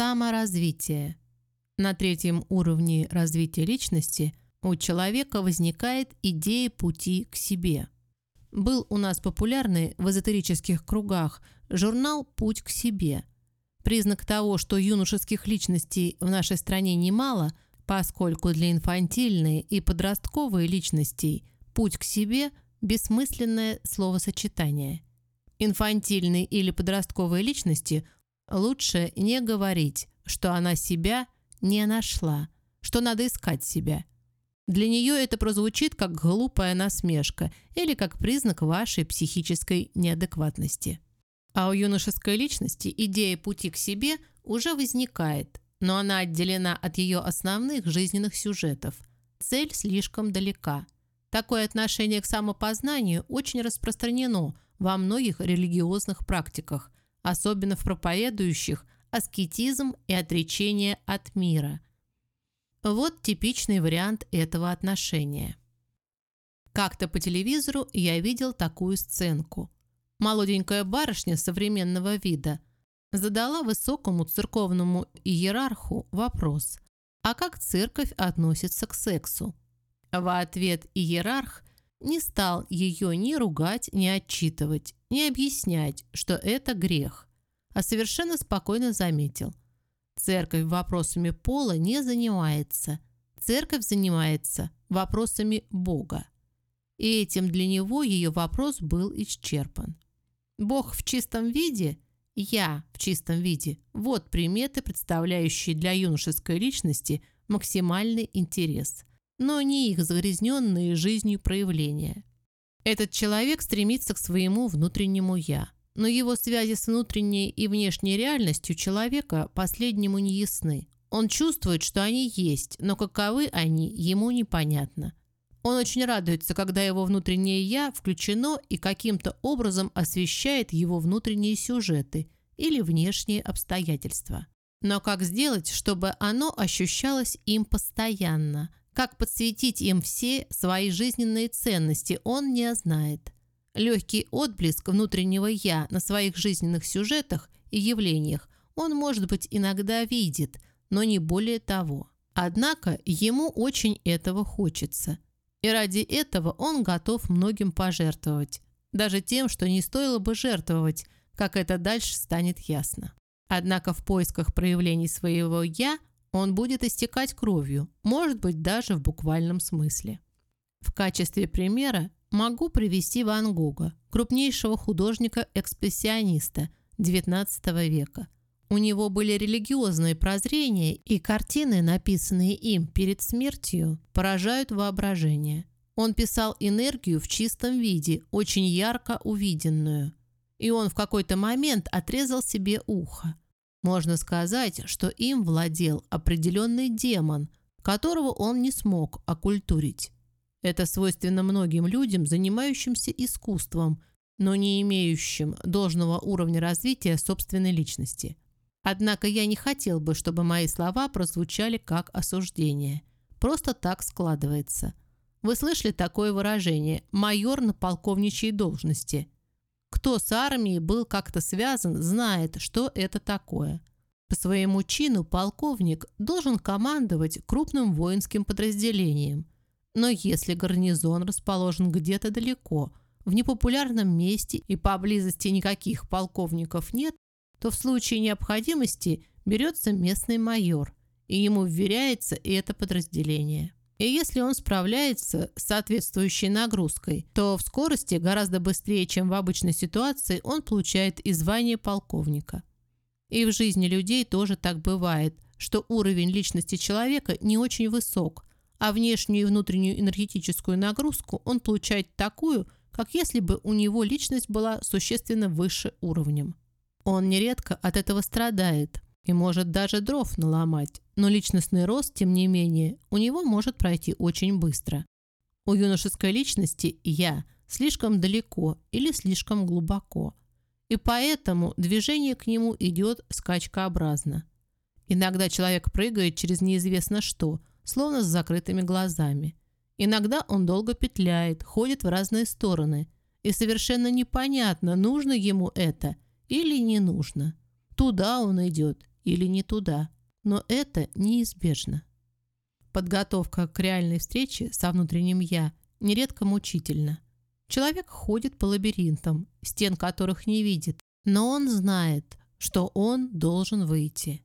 Саморазвитие. На третьем уровне развития личности у человека возникает идея пути к себе. Был у нас популярный в эзотерических кругах журнал «Путь к себе». Признак того, что юношеских личностей в нашей стране немало, поскольку для инфантильной и подростковой личностей «путь к себе» – бессмысленное словосочетание. Инфантильной или подростковой личности лучше не говорить, что она себя не нашла, что надо искать себя. Для нее это прозвучит как глупая насмешка или как признак вашей психической неадекватности. А у юношеской личности идея пути к себе уже возникает, но она отделена от ее основных жизненных сюжетов. Цель слишком далека. Такое отношение к самопознанию очень распространено во многих религиозных практиках, особенно в проповедующих аскетизм и отречение от мира. Вот типичный вариант этого отношения. Как-то по телевизору я видел такую сценку. Молоденькая барышня современного вида задала высокому церковному иерарху вопрос, а как церковь относится к сексу? В ответ иерарх не стал ее ни ругать, ни отчитывать, ни объяснять, что это грех а совершенно спокойно заметил. Церковь вопросами пола не занимается. Церковь занимается вопросами Бога. И этим для него ее вопрос был исчерпан. Бог в чистом виде, я в чистом виде – вот приметы, представляющие для юношеской личности максимальный интерес, но не их загрязненные жизнью проявления. Этот человек стремится к своему внутреннему «я», но его связи с внутренней и внешней реальностью человека последнему не ясны. Он чувствует, что они есть, но каковы они, ему непонятно. Он очень радуется, когда его внутреннее «я» включено и каким-то образом освещает его внутренние сюжеты или внешние обстоятельства. Но как сделать, чтобы оно ощущалось им постоянно? Как подсветить им все свои жизненные ценности, он не знает. Легкий отблеск внутреннего «я» на своих жизненных сюжетах и явлениях он, может быть, иногда видит, но не более того. Однако ему очень этого хочется. И ради этого он готов многим пожертвовать. Даже тем, что не стоило бы жертвовать, как это дальше станет ясно. Однако в поисках проявлений своего «я» он будет истекать кровью, может быть, даже в буквальном смысле. В качестве примера Могу привести Ван Гога, крупнейшего художника-экспрессиониста XIX века. У него были религиозные прозрения, и картины, написанные им перед смертью, поражают воображение. Он писал энергию в чистом виде, очень ярко увиденную. И он в какой-то момент отрезал себе ухо. Можно сказать, что им владел определенный демон, которого он не смог окультурить. Это свойственно многим людям, занимающимся искусством, но не имеющим должного уровня развития собственной личности. Однако я не хотел бы, чтобы мои слова прозвучали как осуждение. Просто так складывается. Вы слышали такое выражение «майор на полковничьей должности»? Кто с армией был как-то связан, знает, что это такое. По своему чину полковник должен командовать крупным воинским подразделением – но если гарнизон расположен где-то далеко, в непопулярном месте и поблизости никаких полковников нет, то в случае необходимости берется местный майор, и ему вверяется это подразделение. И если он справляется с соответствующей нагрузкой, то в скорости гораздо быстрее, чем в обычной ситуации, он получает и звание полковника. И в жизни людей тоже так бывает, что уровень личности человека не очень высок, а внешнюю и внутреннюю энергетическую нагрузку он получает такую, как если бы у него личность была существенно выше уровнем. Он нередко от этого страдает и может даже дров наломать, но личностный рост, тем не менее, у него может пройти очень быстро. У юношеской личности «я» слишком далеко или слишком глубоко, и поэтому движение к нему идет скачкообразно. Иногда человек прыгает через неизвестно что – словно с закрытыми глазами. Иногда он долго петляет, ходит в разные стороны, и совершенно непонятно, нужно ему это или не нужно. Туда он идет или не туда, но это неизбежно. Подготовка к реальной встрече со внутренним «я» нередко мучительна. Человек ходит по лабиринтам, стен которых не видит, но он знает, что он должен выйти.